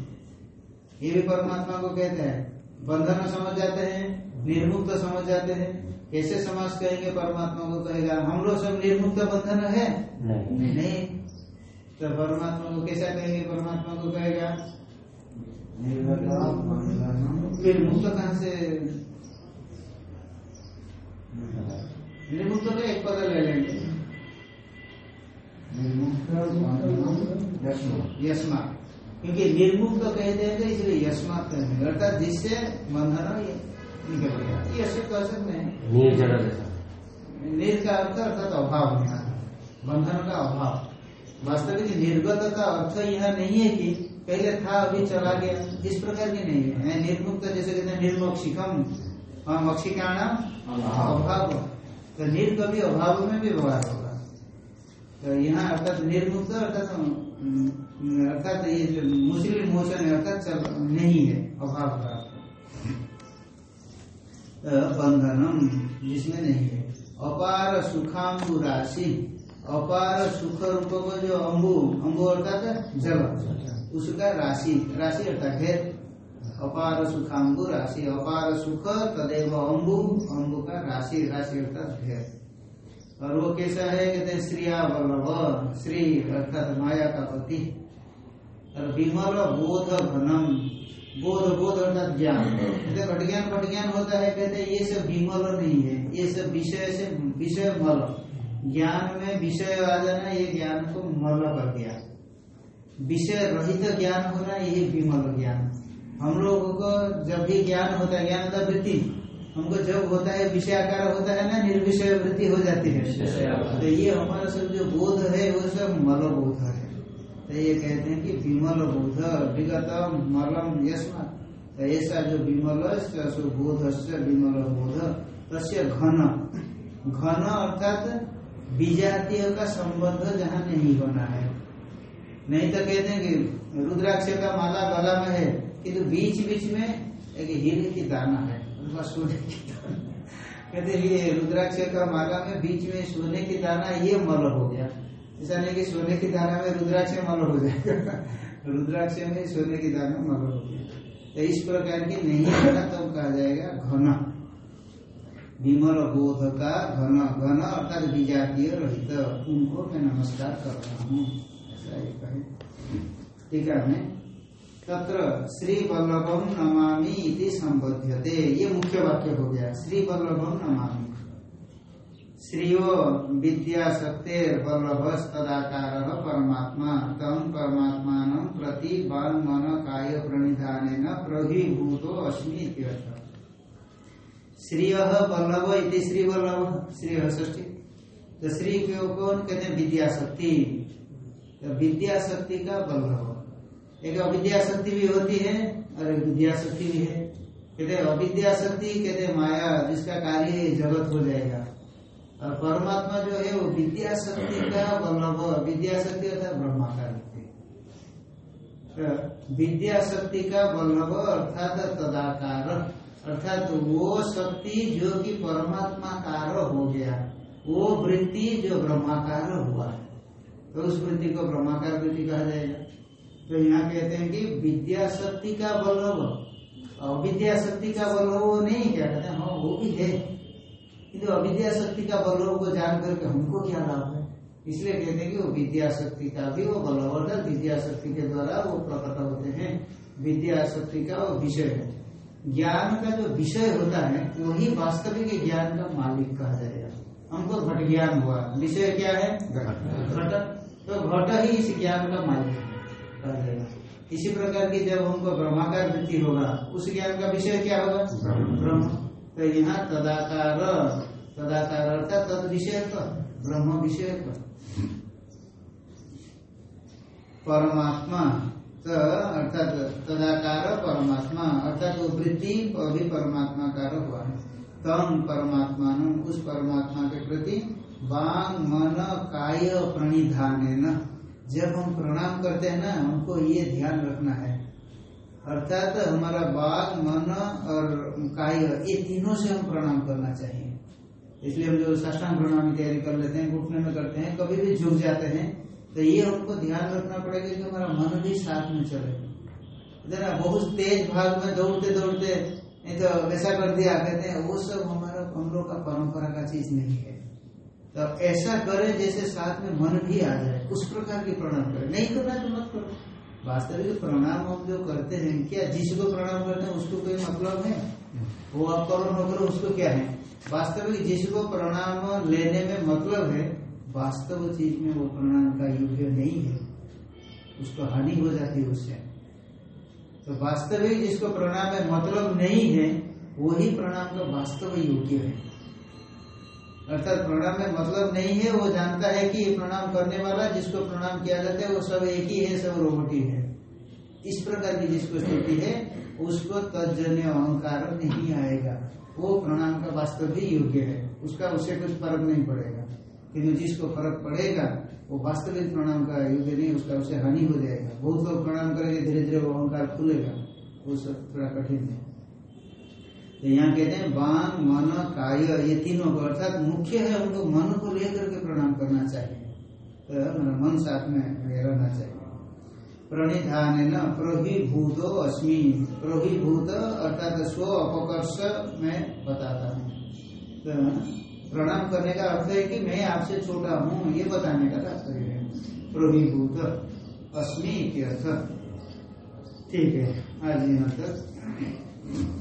ये भी परमात्मा को कहते हैं। बंधन समझ जाते हैं? निर्मुक्त समझ जाते हैं। कैसे समाज कहेंगे? परमात्मा को कहेगा हम लोग सब निर्मुक्त बंधन है? नहीं। नहीं। तो परमात्मा को कैसा कहेंगे? परमात्मा को कहेगा फिर मुक्त कहाँ से? निर्मुक्त का एक पद ले लेंगे। यस्मा। क्योंकि निर्मुक्त कहते हैं तो इसलिए यस्मात कहेंगे। अर्थात जिससे बंधन ये ऐसे कह सकते हैं। निर्जल जैसा निर का अर्थ अर्थात अभाव बंधन का अभाव। वास्तविक निर्गत का अर्थ यह नहीं है कि पहले था अभी चला गया। इस प्रकार की नहीं है। निर्मुक्त जैसे कहते हैं निर्मोक्षिकम। हाँ मक्षिका नाम? अभाव। तो निर कभी अभाव में भी व्यवहार होगा। तो यहाँ अर्थात निर्मुक्त अर्थात अर्थात ये जो मुस्लिम मोचन अर्थात नहीं है अभाव का। बंधनम, जिसमें नहीं है। अपार सुखाम्बु राशि। अपार सुख रूप को जो अम्बु अम्बु अर्थात जल। उसका राशि राशि अर्थात ढेर अपार सुखाम्बु राशि। अपार सुख तदेव अम्बु अम्बु का राशि राशि अर्थात ढेर और वो कैसा है? कहते श्रिया वल्लभ। श्री अर्थात माया का पति। और विमल बोध घनम बोध बोध अर्थात ज्ञान। कहते घट ज्ञान घट ज्ञान होता है कहते हैं ये सब विमल नहीं है। ये सब विषय से विषय मल। ज्ञान में विषय आ जाना ये ज्ञान को मल कर दिया। विषय रहित ज्ञान होना यही विमल ज्ञान। हम लोगों को जब भी ज्ञान होता है ज्ञान का वृत्ति। हमको जब होता है विषयाकार होता है ना निर्विषय वृत्ति हो जाती है। तो ये हमारा सब जो बोध है वो सब मल बोध है। ये कहते हैं कि विमल बोध विगत मलम यस्मा। तो ऐसा जो विमल बोध से विमल बोध। तस्य घन। घन अर्थात विजातीय का संबंध जहाँ नहीं बना है। नहीं तो कहते हैं कि रुद्राक्ष का माला गला में है, किंतु बीच बीच में एक हीरे की दाना है सोने की दाना। कहते ये रुद्राक्ष का माला में बीच में सोने की दाना, ये मल हो गया। ऐसा नहीं कि सोने की दाना में रुद्राक्ष मल हो जाएगा। रुद्राक्ष में सोने की दाना मल हो गया तो इस प्रकार की नहीं होगा तो कहा जाएगा घन। विमल बोध का घन घन अर्थात विजातीय रहित। उनको मैं नमस्कार कर रहा हूँ। ऐसा ये कहे ठीक है मैं तत्र श्री वल्लभम नमामि इति संबध्यते। ये मुख्य वाक्य हो गया। श्री वल्लभम नमामि। श्रीयो विद्या शक्तिर वल्लभ तदाकार परमात्मा तम परमात्मा प्रति बाल मन काय प्रणिधान प्रभिभूतो अस्मी श्रीय वल्लभ इति श्री वल्लभ श्री ष्ठी तो श्री को कौन कहते हैं? विद्याशक्ति तो विद्या शक्ति का बल्लभ एक अविद्याशक्ति भी होती है और एक विद्या शक्ति भी है। कहते अविद्याशक्ति कहते माया, जिसका कार्य जगत हो जाएगा। और परमात्मा जो है वो विद्या शक्ति का वल्लभ विद्या शक्ति अर्थात ब्रह्माकार तो विद्या शक्ति का वल्लभ अर्थात तदाकार अर्थात वो शक्ति जो कि परमात्मा कार हो गया वो वृत्ति जो ब्रह्माकार हुआ। है तो उस वृत्ति को ब्रह्माकार वृत्ति कहा जाएगा। तो यहाँ कहते हैं कि विद्या शक्ति का वल्लभ अविद्या शक्ति का वल्लभ वो नहीं क्या कहते हैं हाँ वो भी है। किंतु अविद्या शक्ति का वल्लभ को जान करके हमको क्या लाभ है? इसलिए कहते हैं कि वो विद्या शक्ति का भी वो वल्लभ अर्थात विद्या शक्ति के द्वारा वो प्रकट होते हैं। विद्या शक्ति का वो विषय है। ज्ञान का जो विषय होता है वही वास्तविक ज्ञान का मालिक कहा जाएगा। हमको घट ज्ञान हुआ। विषय क्या है? घट। तो घट ही इस ज्ञान का मालिक कहा जाएगा। इसी प्रकार की जब हमको ब्रह्माकार वृत्ति होगा उस ज्ञान का विषय क्या होगा? ब्रह्म। तो यहाँ तदाकार तदाकार अर्थात तद विषय ब्रह्म विषय परमात्मा तो अर्थात तदाकार परमात्मा, अर्थात वो वृत्ति अभी परमात्मा कार हुआ है। तम परमात्मा उस परमात्मा के प्रति वांग, मन, काय प्रणिधान जब हम प्रणाम करते हैं ना, हमको ये ध्यान रखना है। अर्थात हमारा बाघ मन और काय ये तीनों से हम प्रणाम करना चाहिए। इसलिए हम जो साष्टांग प्रणाम की तैयारी कर लेते हैं घुटने में करते हैं, कभी भी झुक जाते हैं तो ये हमको ध्यान रखना पड़ेगा कि हमारा मन भी साथ में चले। जरा बहुत तेज भाग में दौड़ते दौड़ते, नहीं तो वैसा कर दिया, कहते हैं, वो सब हमारा, हम लोग का परंपरा का चीज़ नहीं है। तो ऐसा करे जैसे साथ में मन भी आ जाए, उस प्रकार की प्रणाम करे। नहीं करना तो मत करो। वास्तविक प्रणाम हम जो करते हैं, क्या जिसको प्रणाम करते हैं, उसको कोई मतलब है? वो आप करो, न करो, उसको क्या है? वास्तविक जिसको प्रणाम लेने में मतलब है, वास्तव चीज़ में वो प्रणाम का योग्य नहीं है। उसको हानि हो जाती है उससे। तो वास्तविक जिसको प्रणाम में मतलब नहीं है वही प्रणाम का वास्तव योग्य है। अर्थात प्रणाम में मतलब नहीं है, वो जानता है कि प्रणाम करने वाला जिसको प्रणाम किया जाता है, वो सब एक ही है, सब रोबोटी है। इस प्रकार की जिसको स्थिति है, उसको तजन्य अहंकार नहीं आएगा। वो प्रणाम का वास्तव ही योग्य है, उसका उससे कुछ फ़र्क नहीं पड़ेगा। किंतु जिसको फ़र्क पड़ेगा, वो वास्तविक प्रणाम का योग्य नहीं, उसका उसे हानि हो जाएगा। बहुत लोग प्रणाम करेंगे धीरे धीरे वो अहंकार खुलेगा। वो सब थोड़ा कठिन है। यहाँ कहते हैं वांग मन काय ये तीनों को अर्थात मुख्य है, उनको मन को लेकर के प्रणाम करना चाहिए। तो मतलब मन साथ में रहना चाहिए। प्रणिधान न प्रोहिभूतो अस्मि। प्रोहिभूत अर्थात स्व अपकर्ष में बताता हूँ। तो प्रणाम करने का अर्थ है कि मैं आपसे छोटा हूँ, ये बताने का तात्पर्य है। प्रोहिभूत अस्मि के अर्थ ठीक है, आज यहाँ तक।